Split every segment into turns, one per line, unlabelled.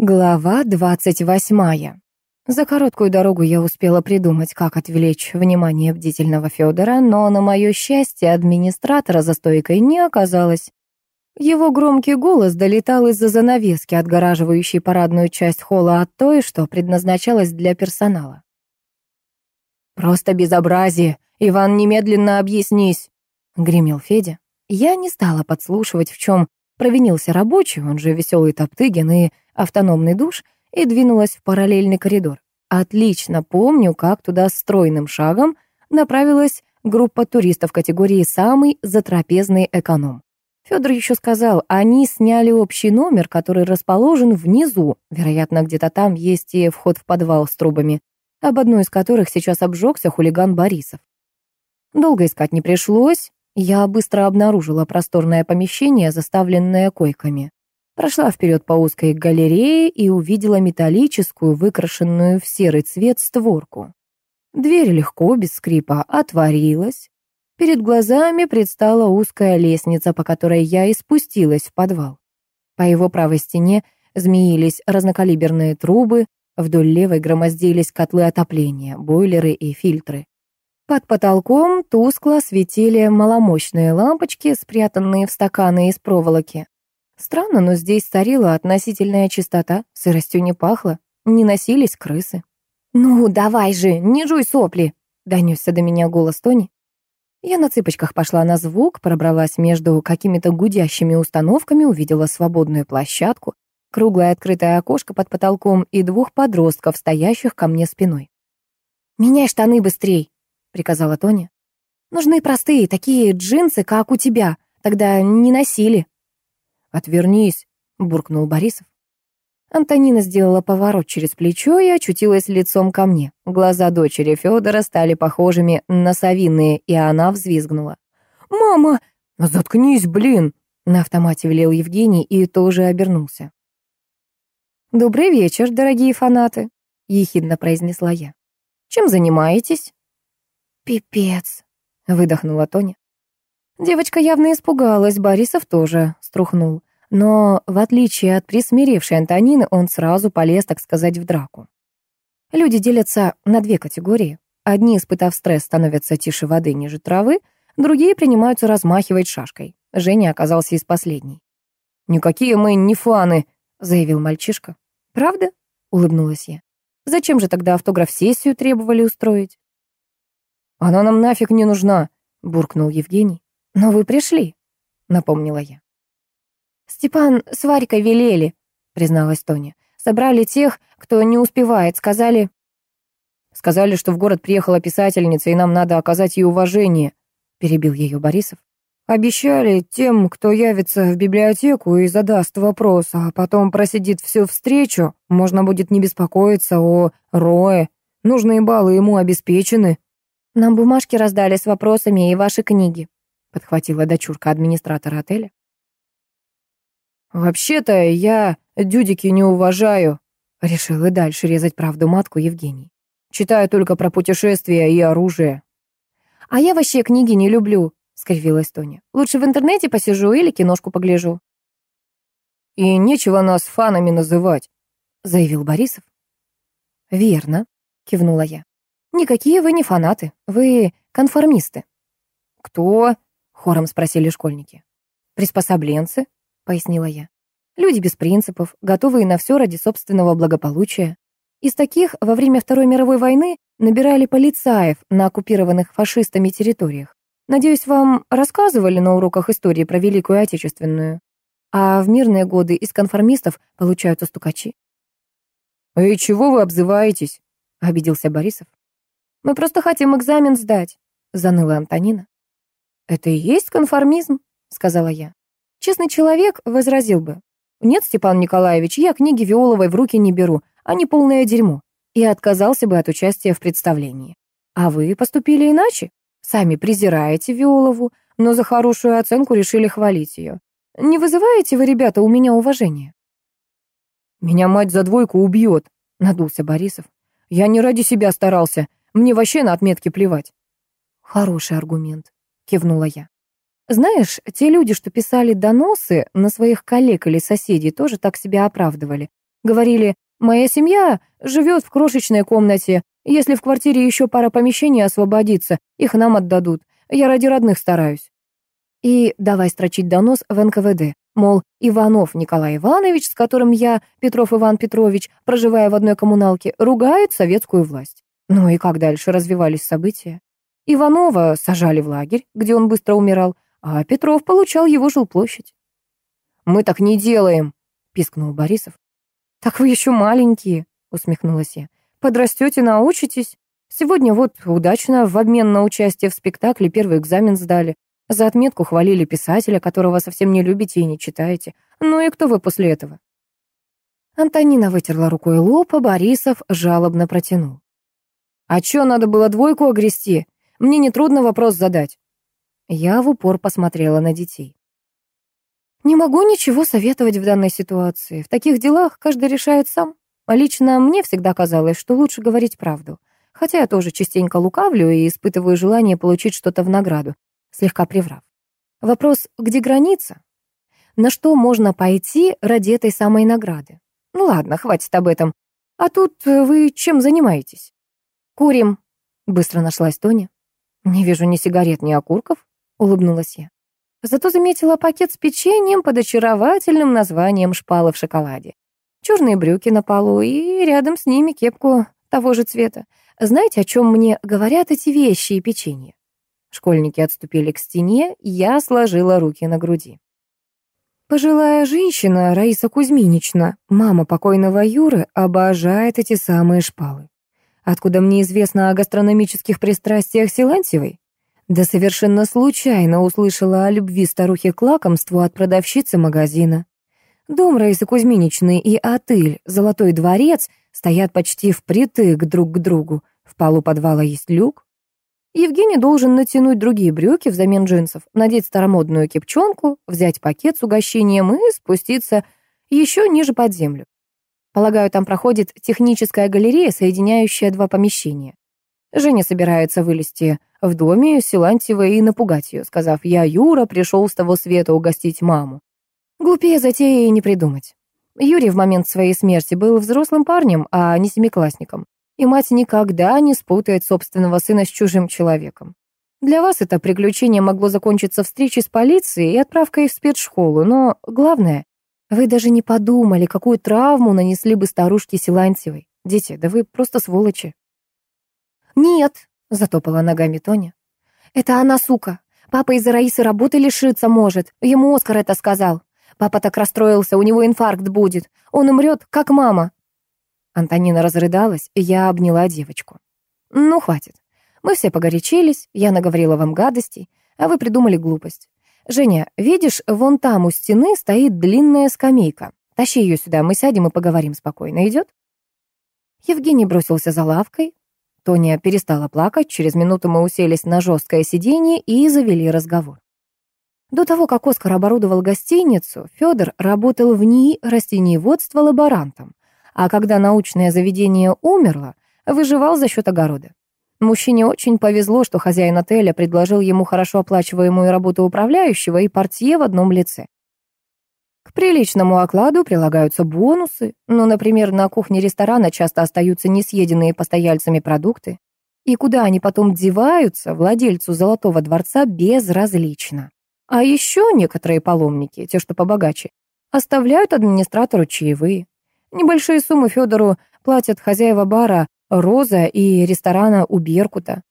Глава двадцать восьмая. За короткую дорогу я успела придумать, как отвлечь внимание бдительного Федора, но, на мое счастье, администратора за стойкой не оказалось. Его громкий голос долетал из-за занавески, отгораживающей парадную часть холла от той, что предназначалась для персонала. «Просто безобразие! Иван, немедленно объяснись!» — гремел Федя. Я не стала подслушивать, в чем провинился рабочий, он же веселый Топтыгин, и автономный душ, и двинулась в параллельный коридор. Отлично помню, как туда стройным шагом направилась группа туристов категории «самый затрапезный эконом». Федор еще сказал, они сняли общий номер, который расположен внизу, вероятно, где-то там есть и вход в подвал с трубами, об одной из которых сейчас обжегся хулиган Борисов. Долго искать не пришлось, я быстро обнаружила просторное помещение, заставленное койками. Прошла вперед по узкой галерее и увидела металлическую, выкрашенную в серый цвет створку. Дверь легко, без скрипа, отворилась. Перед глазами предстала узкая лестница, по которой я и спустилась в подвал. По его правой стене змеились разнокалиберные трубы, вдоль левой громоздились котлы отопления, бойлеры и фильтры. Под потолком тускло светили маломощные лампочки, спрятанные в стаканы из проволоки. Странно, но здесь царила относительная чистота, сыростью не пахло, не носились крысы. «Ну, давай же, не жуй сопли!» — донесся до меня голос Тони. Я на цыпочках пошла на звук, пробралась между какими-то гудящими установками, увидела свободную площадку, круглое открытое окошко под потолком и двух подростков, стоящих ко мне спиной. «Меняй штаны быстрей!» — приказала Тоня. «Нужны простые, такие джинсы, как у тебя. Тогда не носили».
«Отвернись», — буркнул Борисов.
Антонина сделала поворот через плечо и очутилась лицом ко мне. Глаза дочери Федора стали похожими на совиные, и она взвизгнула.
«Мама!» «Заткнись, блин!»
На автомате велел Евгений и тоже обернулся. «Добрый вечер, дорогие фанаты», — ехидно произнесла я. «Чем занимаетесь?»
«Пипец», —
выдохнула Тоня. Девочка явно испугалась, Борисов тоже струхнул. Но, в отличие от присмиревшей Антонины, он сразу полез, так сказать, в драку. Люди делятся на две категории. Одни, испытав стресс, становятся тише воды ниже травы, другие принимаются размахивать шашкой. Женя оказался из последней.
«Никакие мы не фаны», — заявил мальчишка.
«Правда?» — улыбнулась я. «Зачем же тогда автограф-сессию требовали устроить?»
«Она нам нафиг не нужна», — буркнул Евгений.
«Но вы пришли», — напомнила я. «Степан с Варькой велели», — призналась Тоня. «Собрали тех, кто не успевает, сказали...»
«Сказали, что в город приехала писательница, и нам надо оказать ей уважение», — перебил ее Борисов. «Обещали тем, кто явится в библиотеку и задаст вопрос, а потом просидит всю встречу, можно будет не беспокоиться о Рое. Нужные баллы ему обеспечены».
«Нам бумажки раздали с вопросами и ваши книги», — подхватила дочурка администратора отеля.
«Вообще-то я дюдики не уважаю», — решил и дальше резать правду матку Евгений. «Читаю только про путешествия и оружие».
«А я вообще книги не люблю», — скривилась Тоня. «Лучше в интернете посижу или киношку погляжу».
«И нечего нас фанами называть», — заявил Борисов.
«Верно», — кивнула я. «Никакие вы не фанаты, вы конформисты».
«Кто?»
Хором спросили школьники. «Приспособленцы», — пояснила я. «Люди без принципов, готовые на все ради собственного благополучия. Из таких во время Второй мировой войны набирали полицаев на оккупированных фашистами территориях. Надеюсь, вам рассказывали на уроках истории про Великую Отечественную. А в мирные годы из конформистов получаются стукачи».
«И чего вы обзываетесь?» — обиделся Борисов.
«Мы просто хотим экзамен сдать», — заныла Антонина. «Это и есть конформизм», — сказала я. Честный человек возразил бы. «Нет, Степан Николаевич, я книги Виоловой в руки не беру, они полное дерьмо», и отказался бы от участия в представлении. А вы поступили иначе. Сами презираете Виолову, но за хорошую оценку решили хвалить ее. Не вызываете вы, ребята, у меня уважения?
«Меня мать за двойку убьет», — надулся Борисов. «Я не ради себя старался, мне вообще на отметки плевать».
Хороший аргумент кивнула я. Знаешь, те люди, что писали доносы на своих коллег или соседей, тоже так себя оправдывали. Говорили, моя семья живет в крошечной комнате. Если в квартире еще пара помещений освободится, их нам отдадут. Я ради родных стараюсь. И давай строчить донос в НКВД. Мол, Иванов Николай Иванович, с которым я, Петров Иван Петрович, проживая в одной коммуналке, ругает советскую власть. Ну и как дальше развивались события? Иванова сажали в лагерь, где он быстро умирал, а Петров получал его жилплощадь. «Мы так не делаем», — пискнул Борисов. «Так вы еще маленькие», — усмехнулась я. «Подрастете, научитесь. Сегодня вот удачно в обмен на участие в спектакле первый экзамен сдали. За отметку хвалили писателя, которого совсем не любите и не читаете. Ну и кто вы после этого?» Антонина вытерла рукой лоб, а Борисов жалобно протянул. «А чё, надо было двойку огрести? Мне нетрудно вопрос задать». Я в упор посмотрела на детей. «Не могу ничего советовать в данной ситуации. В таких делах каждый решает сам. Лично мне всегда казалось, что лучше говорить правду. Хотя я тоже частенько лукавлю и испытываю желание получить что-то в награду слегка приврав. Вопрос, где граница? На что можно пойти ради этой самой награды? Ну ладно, хватит об этом. А тут вы чем занимаетесь? Курим. Быстро нашлась Тоня. Не вижу ни сигарет, ни окурков, улыбнулась я. Зато заметила пакет с печеньем под очаровательным названием «Шпала в шоколаде». Черные брюки на полу и рядом с ними кепку того же цвета. Знаете, о чем мне говорят эти вещи и печенье? Школьники отступили к стене, я сложила руки на груди. Пожилая женщина, Раиса Кузьминична, мама покойного Юры, обожает эти самые шпалы. Откуда мне известно о гастрономических пристрастиях Силантьевой? Да совершенно случайно услышала о любви старухи к лакомству от продавщицы магазина. Дом Раисы Кузьминичны и отель «Золотой дворец» стоят почти впритык друг к другу. В полу подвала есть люк. Евгений должен натянуть другие брюки взамен джинсов, надеть старомодную кепчонку, взять пакет с угощением и спуститься еще ниже под землю. Полагаю, там проходит техническая галерея, соединяющая два помещения. Женя собирается вылезти в доме Силантьевой и напугать ее, сказав, «Я, Юра, пришел с того света угостить маму». Глупее затеи и не придумать. Юрий в момент своей смерти был взрослым парнем, а не семиклассником и мать никогда не спутает собственного сына с чужим человеком. Для вас это приключение могло закончиться встречей с полицией и отправкой в спецшколу, но главное, вы даже не подумали, какую травму нанесли бы старушке Силантьевой. Дети, да вы просто сволочи. «Нет», — затопала ногами Тоня. «Это она, сука. Папа из-за Раисы работы лишиться может. Ему Оскар это сказал. Папа так расстроился, у него инфаркт будет. Он умрет, как мама. Антонина разрыдалась, и я обняла девочку. «Ну, хватит. Мы все погорячились, я наговорила вам гадостей, а вы придумали глупость. Женя, видишь, вон там у стены стоит длинная скамейка. Тащи ее сюда, мы сядем и поговорим спокойно. Идет?» Евгений бросился за лавкой. Тоня перестала плакать, через минуту мы уселись на жесткое сиденье и завели разговор. До того, как Оскар оборудовал гостиницу, Федор работал в НИИ растениеводства лаборантом а когда научное заведение умерло, выживал за счет огорода. Мужчине очень повезло, что хозяин отеля предложил ему хорошо оплачиваемую работу управляющего и портье в одном лице. К приличному окладу прилагаются бонусы, ну, например, на кухне ресторана часто остаются несъеденные постояльцами продукты. И куда они потом деваются, владельцу Золотого дворца безразлично. А еще некоторые паломники, те, что побогаче, оставляют администратору чаевые. Небольшие суммы Федору платят хозяева бара «Роза» и ресторана у Беркута.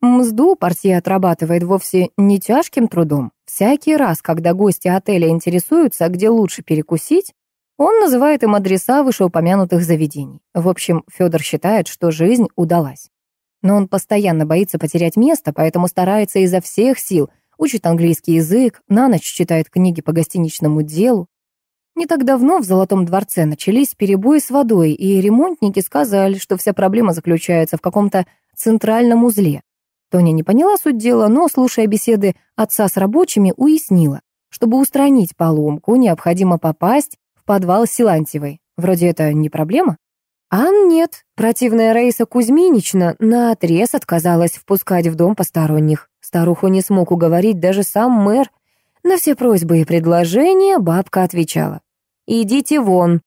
Мзду партия отрабатывает вовсе не тяжким трудом. Всякий раз, когда гости отеля интересуются, где лучше перекусить, он называет им адреса вышеупомянутых заведений. В общем, Федор считает, что жизнь удалась. Но он постоянно боится потерять место, поэтому старается изо всех сил, учит английский язык, на ночь читает книги по гостиничному делу. Не так давно в Золотом дворце начались перебои с водой, и ремонтники сказали, что вся проблема заключается в каком-то центральном узле. Тоня не поняла суть дела, но, слушая беседы отца с рабочими, уяснила, чтобы устранить поломку, необходимо попасть в подвал Силантьевой. Вроде это не проблема. А нет, противная Раиса Кузьминична наотрез отказалась впускать в дом посторонних. Старуху не смог уговорить даже сам мэр. На все просьбы и предложения бабка отвечала. «Идите вон,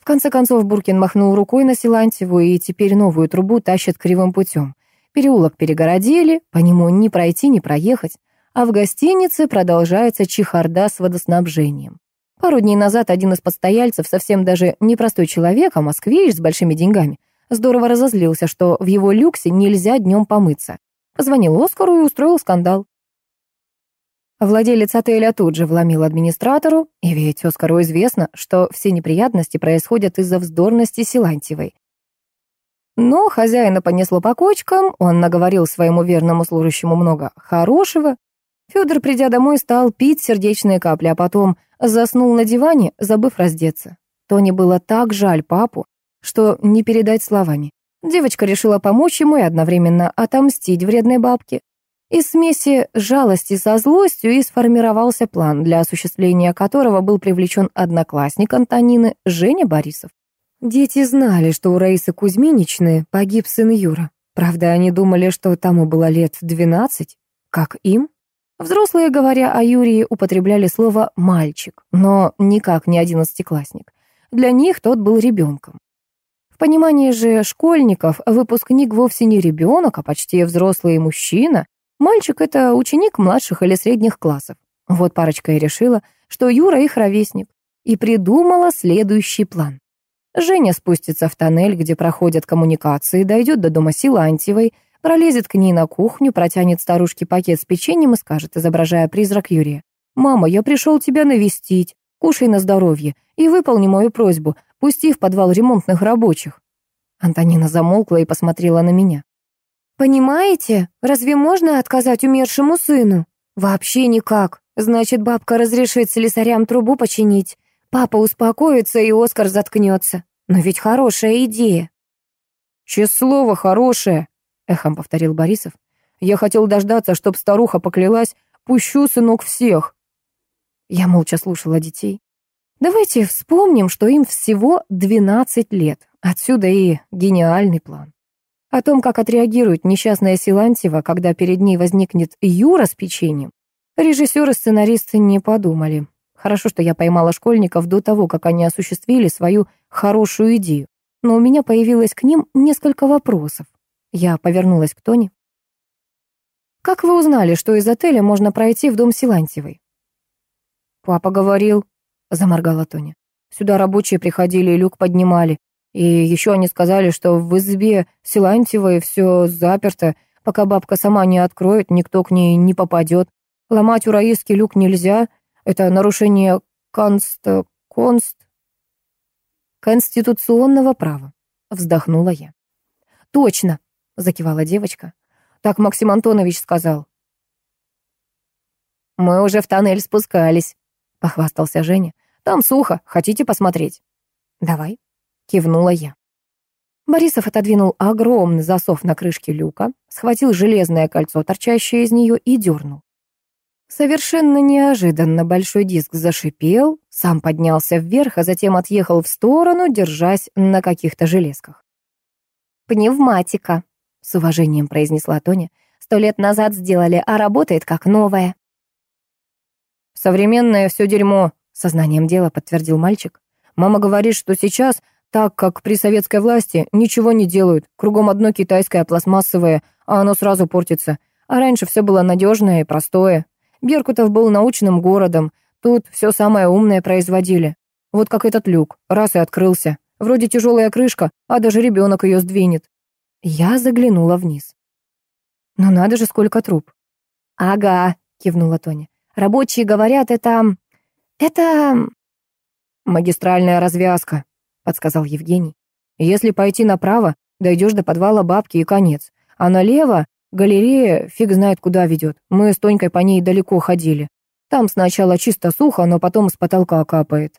В конце концов Буркин махнул рукой на Силантьеву и теперь новую трубу тащит кривым путем. Переулок перегородили, по нему ни пройти, ни проехать. А в гостинице продолжается чехарда с водоснабжением. Пару дней назад один из постояльцев, совсем даже не простой человек, а москвич с большими деньгами, здорово разозлился, что в его люксе нельзя днем помыться. Позвонил Оскару и устроил скандал. Владелец отеля тут же вломил администратору, и ведь Оскару известно, что все неприятности происходят из-за вздорности Силантьевой. Но хозяина понесло по кочкам, он наговорил своему верному служащему много хорошего. Федор, придя домой, стал пить сердечные капли, а потом заснул на диване, забыв раздеться. Тони было так жаль папу, что не передать словами. Девочка решила помочь ему и одновременно отомстить вредной бабке. Из смеси жалости со злостью и сформировался план, для осуществления которого был привлечен одноклассник Антонины Женя Борисов. Дети знали, что у Раисы Кузьминичны погиб сын Юра. Правда, они думали, что тому было лет двенадцать, как им. Взрослые, говоря о Юрии, употребляли слово «мальчик», но никак не одиннадцатиклассник. Для них тот был ребенком. В понимании же школьников выпускник вовсе не ребенок, а почти взрослый мужчина, Мальчик — это ученик младших или средних классов. Вот парочка и решила, что Юра их ровесник, и придумала следующий план. Женя спустится в тоннель, где проходят коммуникации, дойдет до дома Силантьевой, пролезет к ней на кухню, протянет старушке пакет с печеньем и скажет, изображая призрак Юрия, «Мама, я пришел тебя навестить, кушай на здоровье и выполни мою просьбу, пусти в подвал ремонтных рабочих». Антонина замолкла и посмотрела на меня. Понимаете, разве можно отказать умершему сыну? Вообще никак. Значит, бабка разрешит слесарям трубу починить. Папа успокоится, и Оскар заткнется. Но ведь хорошая идея. «Честное слово, хорошее», — эхом повторил Борисов. «Я хотел дождаться, чтоб старуха поклялась, пущу, сынок, всех». Я молча слушала детей. Давайте вспомним, что им всего 12 лет. Отсюда и гениальный план. О том, как отреагирует несчастная Силантьева, когда перед ней возникнет Юра с печеньем, режиссер и сценаристы не подумали. Хорошо, что я поймала школьников до того, как они осуществили свою хорошую идею. Но у меня появилось к ним несколько вопросов. Я повернулась к Тони. «Как вы узнали, что из отеля можно пройти в дом Силантьевой?» «Папа говорил», — заморгала Тоня. «Сюда рабочие приходили и люк поднимали. И еще они сказали, что в избе Силантьевой все заперто, пока бабка сама не откроет, никто к ней не попадет. Ломать у Раиски люк нельзя, это нарушение конст... конст... конституционного права, вздохнула я. Точно, закивала девочка. Так Максим Антонович сказал. Мы уже в тоннель спускались, похвастался Женя. Там сухо, хотите посмотреть? Давай кивнула я. Борисов отодвинул огромный засов на крышке люка, схватил железное кольцо, торчащее из нее, и дернул. Совершенно неожиданно большой диск зашипел, сам поднялся вверх, а затем отъехал в сторону, держась на каких-то железках. «Пневматика», — с уважением произнесла Тоня. «Сто лет назад сделали, а работает как новая». «Современное все дерьмо», — сознанием дела подтвердил мальчик. «Мама говорит, что сейчас так как при советской власти ничего не делают, кругом одно китайское пластмассовое, а оно сразу портится. А раньше все было надежное и простое. Беркутов был научным городом, тут все самое умное производили. Вот как этот люк, раз и открылся. Вроде тяжелая крышка, а даже ребенок ее сдвинет. Я заглянула вниз. Ну надо же, сколько труб. Ага, кивнула Тоня. Рабочие говорят, это... это... Магистральная развязка, — подсказал Евгений. «Если пойти направо, дойдешь до подвала бабки и конец. А налево галерея фиг знает куда ведет. Мы с Тонькой по ней далеко ходили. Там сначала чисто сухо, но потом с потолка капает».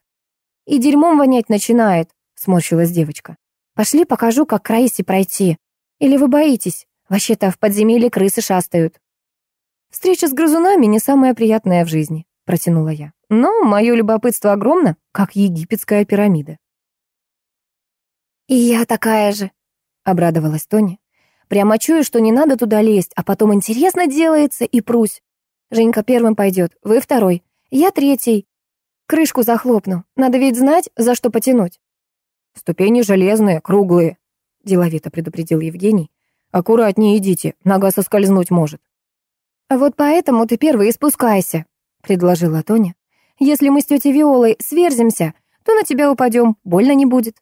«И дерьмом вонять начинает», — сморщилась девочка. «Пошли покажу, как к Раисе пройти. Или вы боитесь? Вообще-то в подземелье крысы шастают». «Встреча с грызунами не самая приятная в жизни», — протянула я. «Но мое любопытство огромно, как египетская пирамида». «И я такая же», — обрадовалась Тоня. «Прямо чую, что не надо туда лезть, а потом интересно делается и прусь. Женька первым пойдет, вы второй, я третий. Крышку захлопну, надо ведь знать, за что потянуть».
«Ступени железные, круглые», — деловито предупредил Евгений. «Аккуратнее идите, нога соскользнуть может».
А «Вот поэтому ты первый и спускайся», — предложила Тоня. «Если мы с тетей Виолой сверзимся, то на тебя упадем, больно не будет».